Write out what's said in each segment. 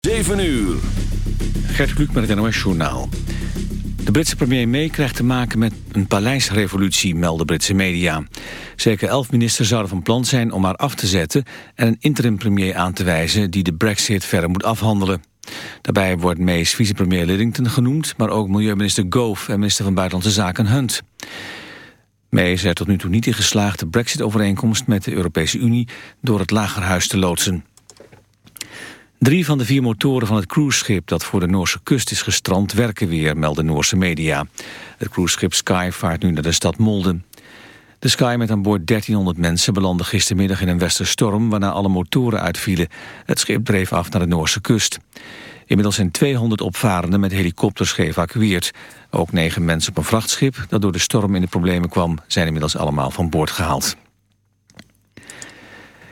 7 uur. Gert Kluk met het NOS Journaal. De Britse premier May krijgt te maken met een paleisrevolutie, melden Britse media. Zeker elf ministers zouden van plan zijn om haar af te zetten... en een interim-premier aan te wijzen die de brexit verder moet afhandelen. Daarbij wordt May's vicepremier Lidington genoemd... maar ook milieuminister Gove en minister van Buitenlandse Zaken Hunt. May is er tot nu toe niet in geslaagd de brexit-overeenkomst met de Europese Unie... door het lagerhuis te loodsen. Drie van de vier motoren van het cruiseschip dat voor de Noorse kust is gestrand werken weer, melden Noorse media. Het cruiseschip Sky vaart nu naar de stad Molden. De Sky met aan boord 1300 mensen belandde gistermiddag in een westerstorm waarna alle motoren uitvielen. Het schip dreef af naar de Noorse kust. Inmiddels zijn 200 opvarenden met helikopters geëvacueerd. Ook negen mensen op een vrachtschip dat door de storm in de problemen kwam zijn inmiddels allemaal van boord gehaald.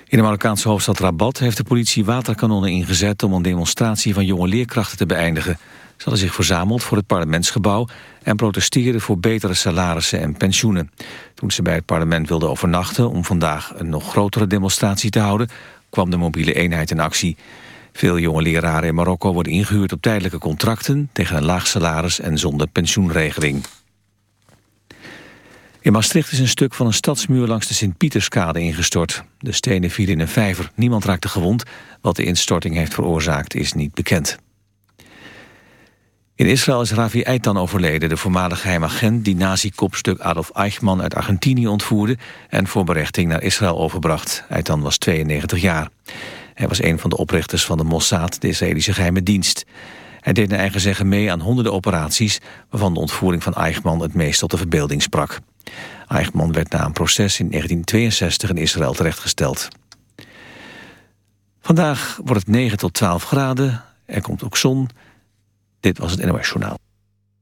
In de Marokkaanse hoofdstad Rabat heeft de politie waterkanonnen ingezet... om een demonstratie van jonge leerkrachten te beëindigen. Ze hadden zich verzameld voor het parlementsgebouw... en protesteerden voor betere salarissen en pensioenen. Toen ze bij het parlement wilden overnachten... om vandaag een nog grotere demonstratie te houden... kwam de mobiele eenheid in actie. Veel jonge leraren in Marokko worden ingehuurd op tijdelijke contracten... tegen een laag salaris en zonder pensioenregeling. In Maastricht is een stuk van een stadsmuur langs de Sint-Pieterskade ingestort. De stenen vielen in een vijver. Niemand raakte gewond. Wat de instorting heeft veroorzaakt is niet bekend. In Israël is Ravi Eitan overleden, de voormalige geheim agent... die nazi-kopstuk Adolf Eichmann uit Argentinië ontvoerde... en voor berechting naar Israël overbracht. Eitan was 92 jaar. Hij was een van de oprichters van de Mossad, de Israëlische geheime dienst. Hij deed naar eigen zeggen mee aan honderden operaties... waarvan de ontvoering van Eichmann het meest tot de verbeelding sprak. Eichmann werd na een proces in 1962 in Israël terechtgesteld. Vandaag wordt het 9 tot 12 graden. Er komt ook zon. Dit was het NOS Journaal.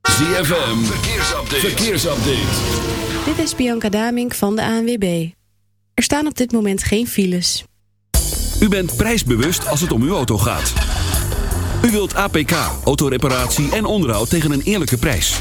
ZFM, verkeersupdate. verkeersupdate. Dit is Bianca Damink van de ANWB. Er staan op dit moment geen files. U bent prijsbewust als het om uw auto gaat. U wilt APK, autoreparatie en onderhoud tegen een eerlijke prijs.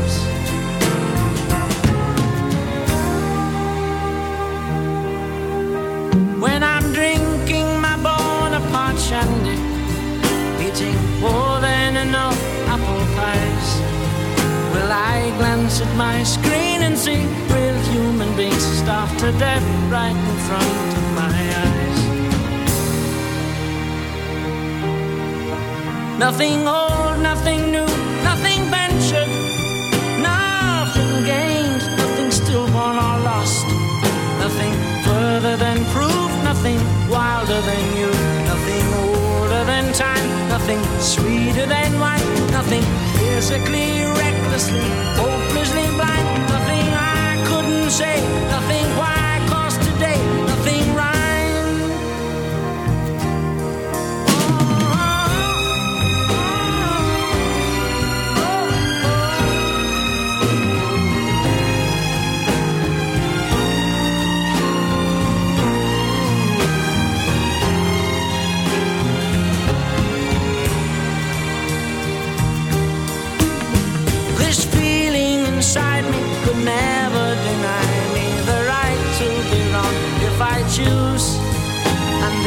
At my screen and see real human beings starved to death right in front of my eyes? Nothing old, nothing new, nothing ventured, nothing gained, nothing stillborn or lost, nothing further than proof, nothing wilder than you, nothing older than time, nothing sweeter than wine, nothing physically, recklessly, I shade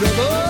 robo.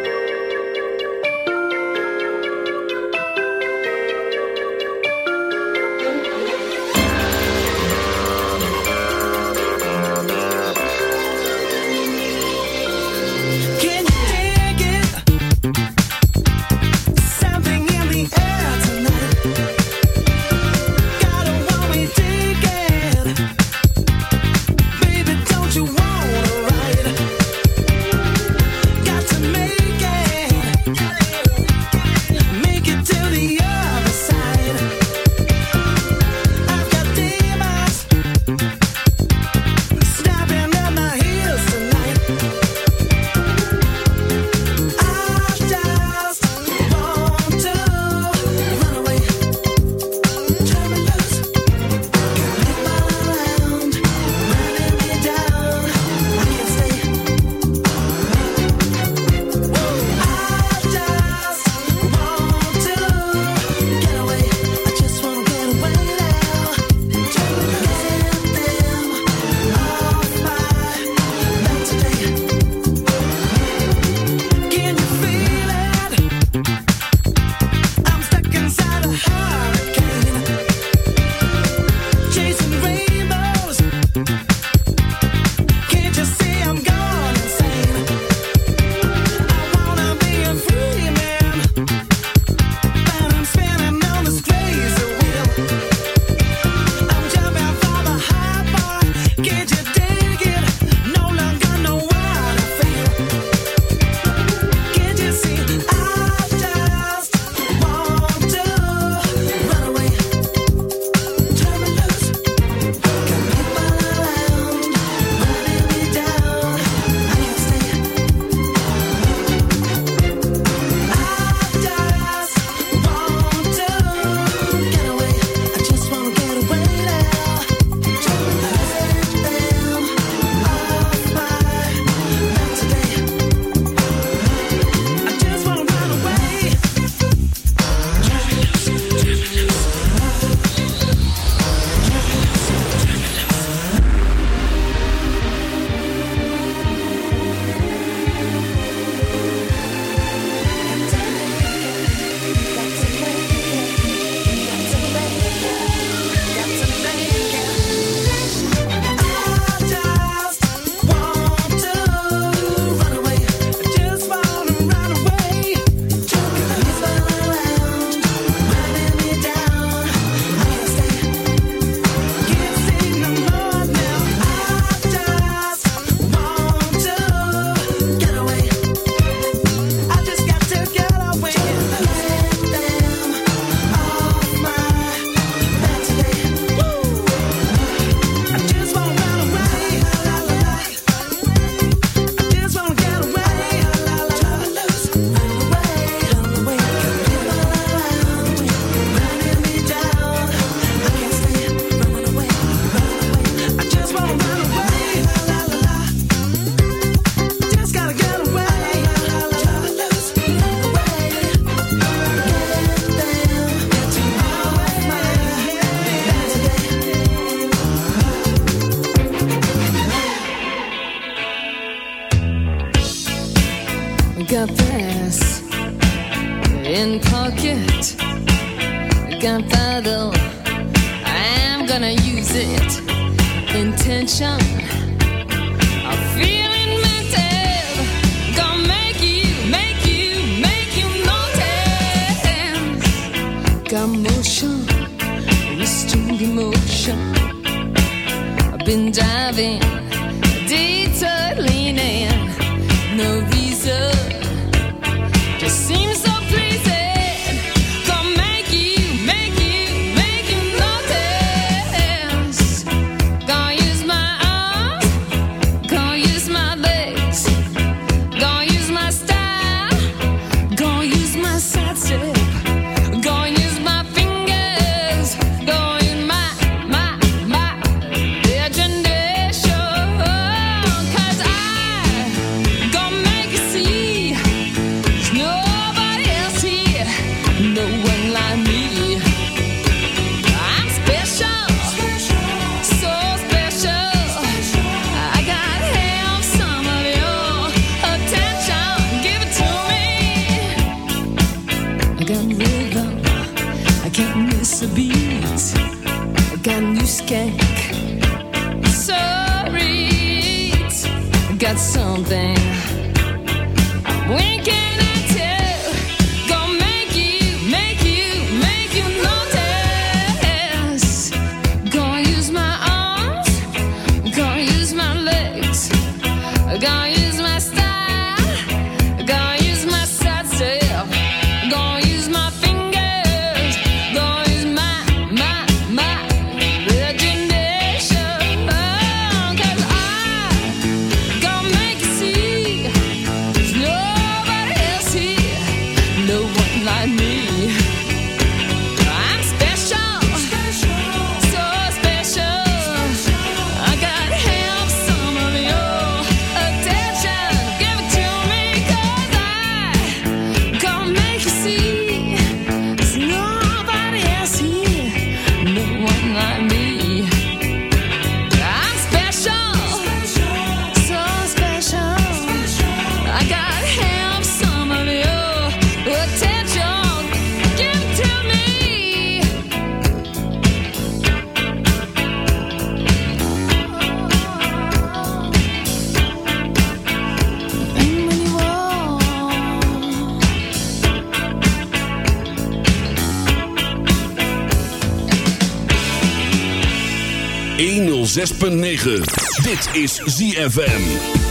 106.9. Dit is ZFM.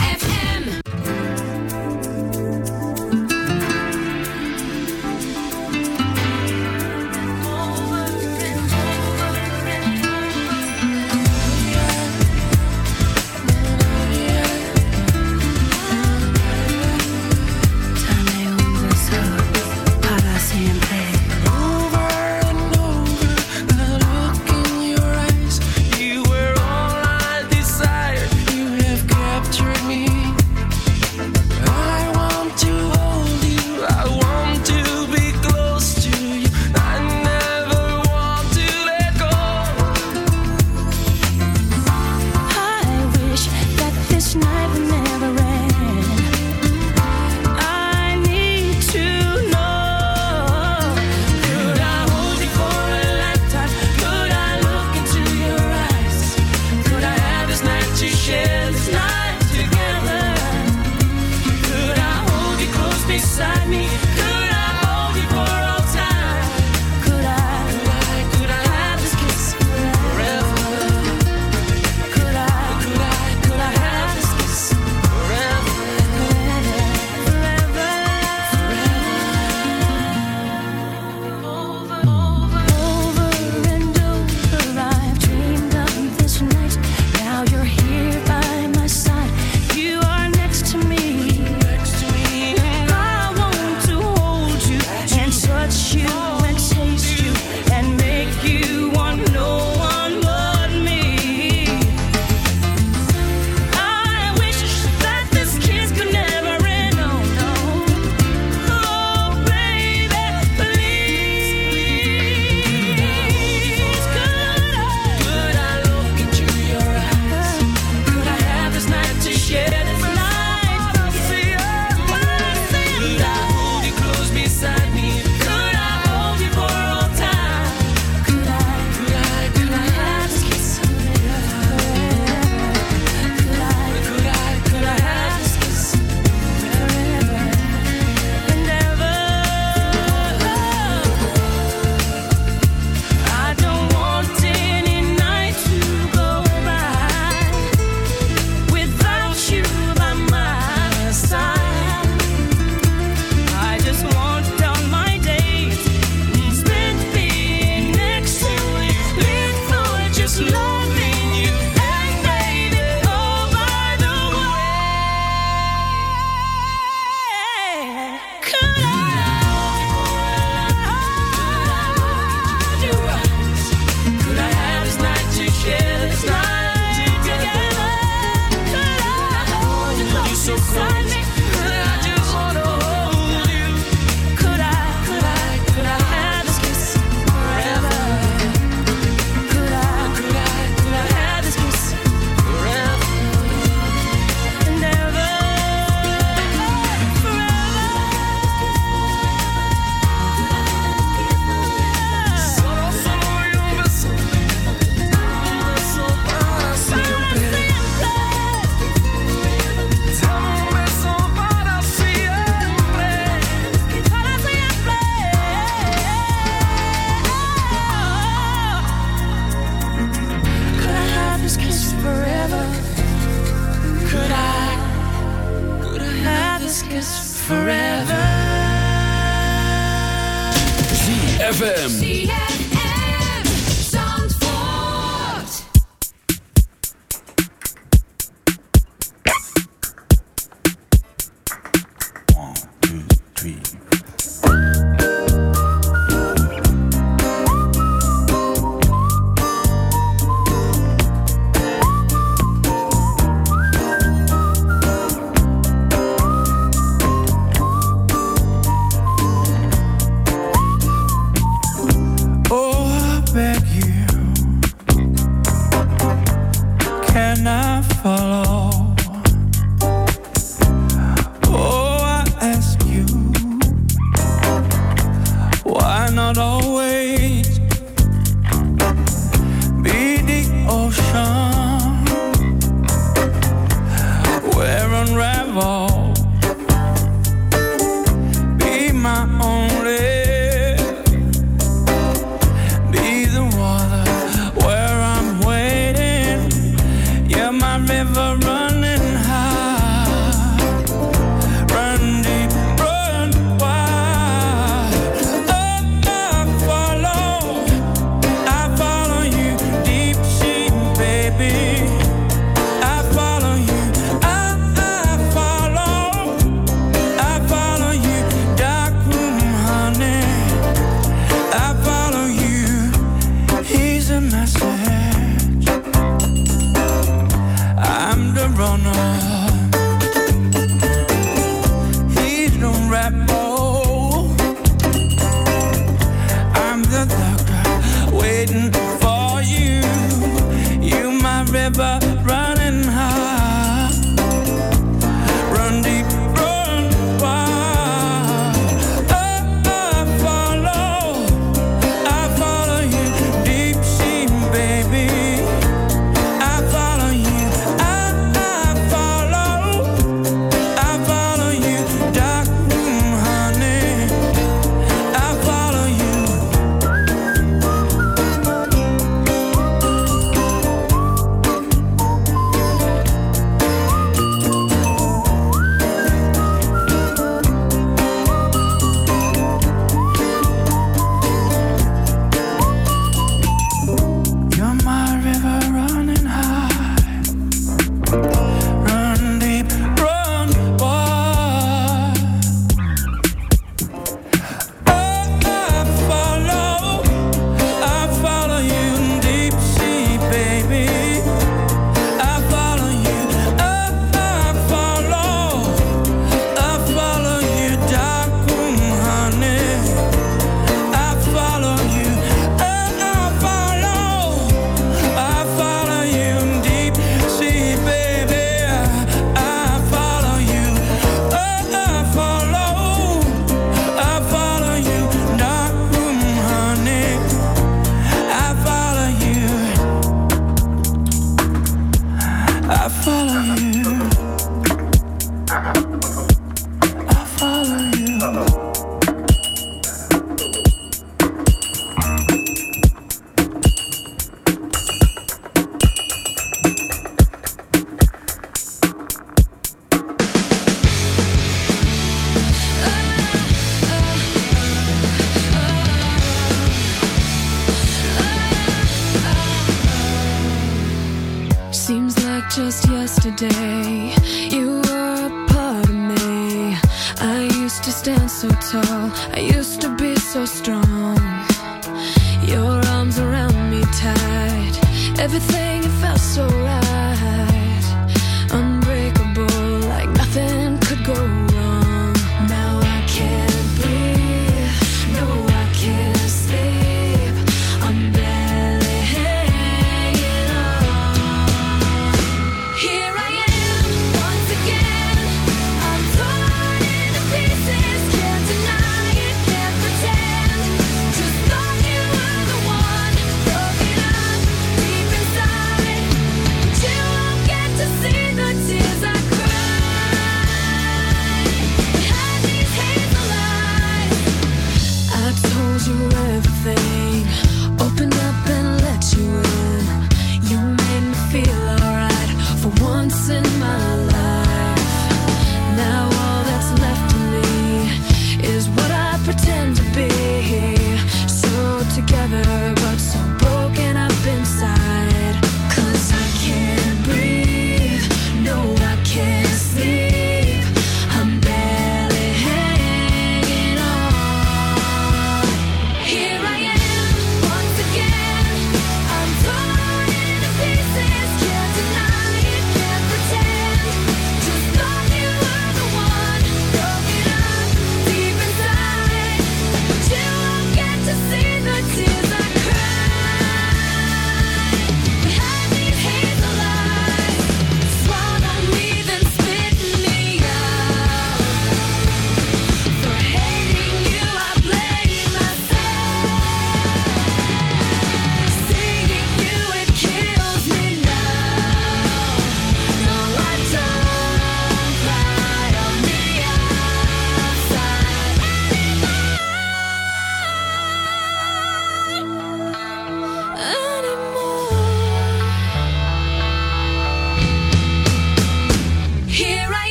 pretend to be.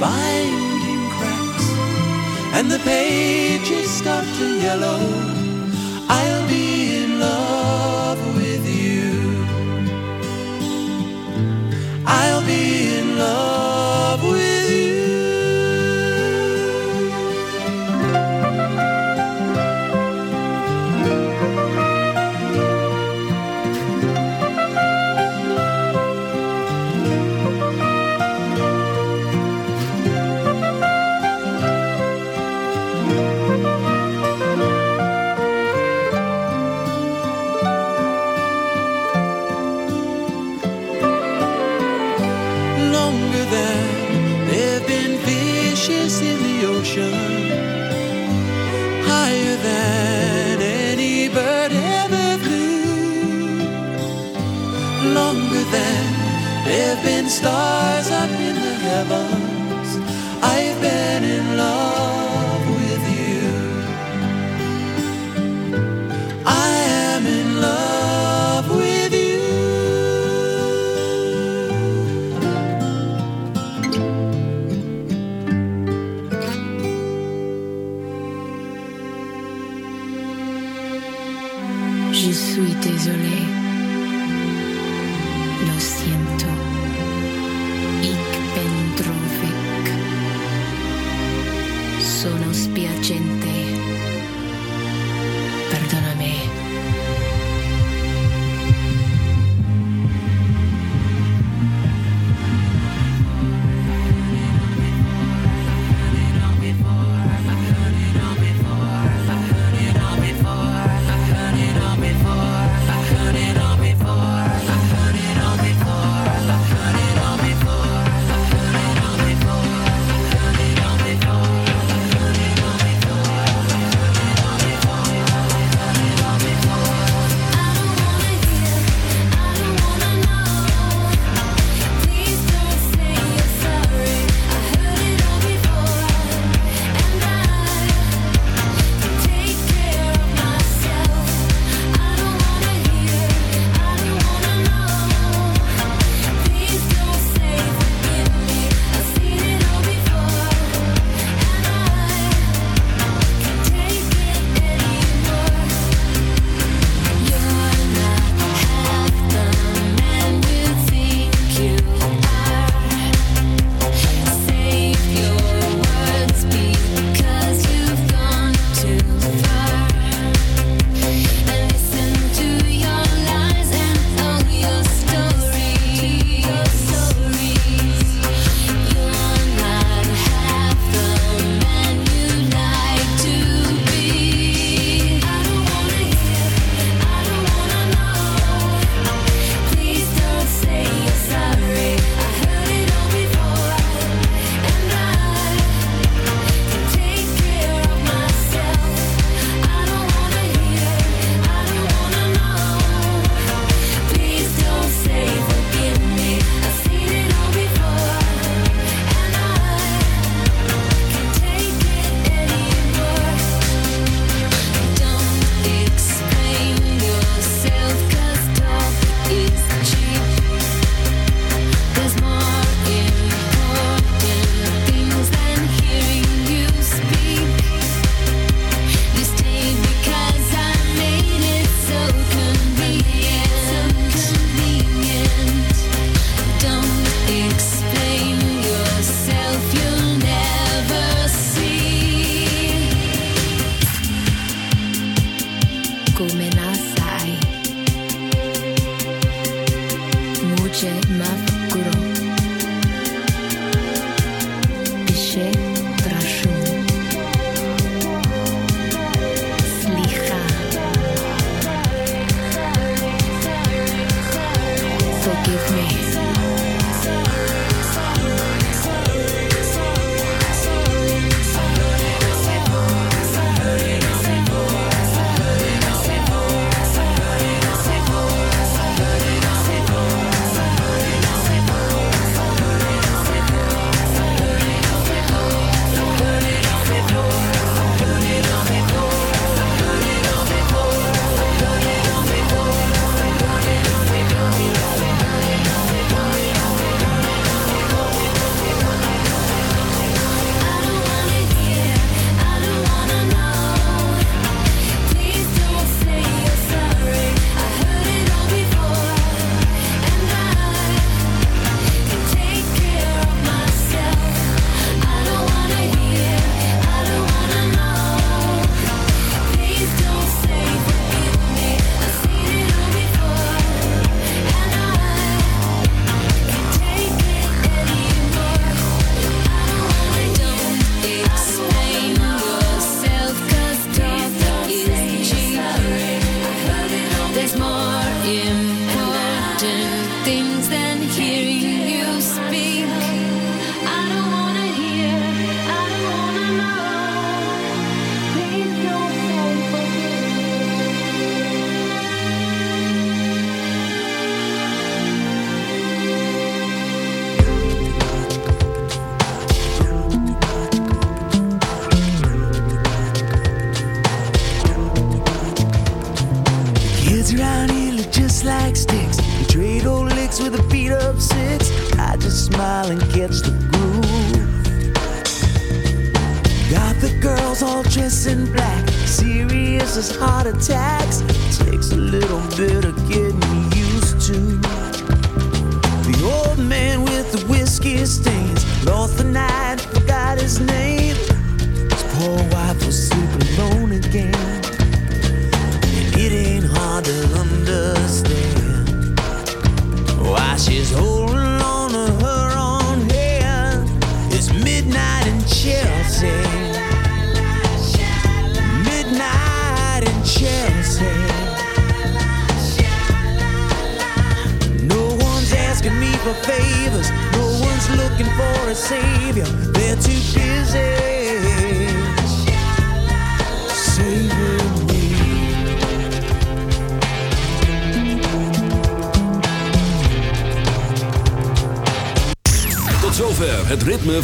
binding cracks, and the pages start to yellow. I'll be in love.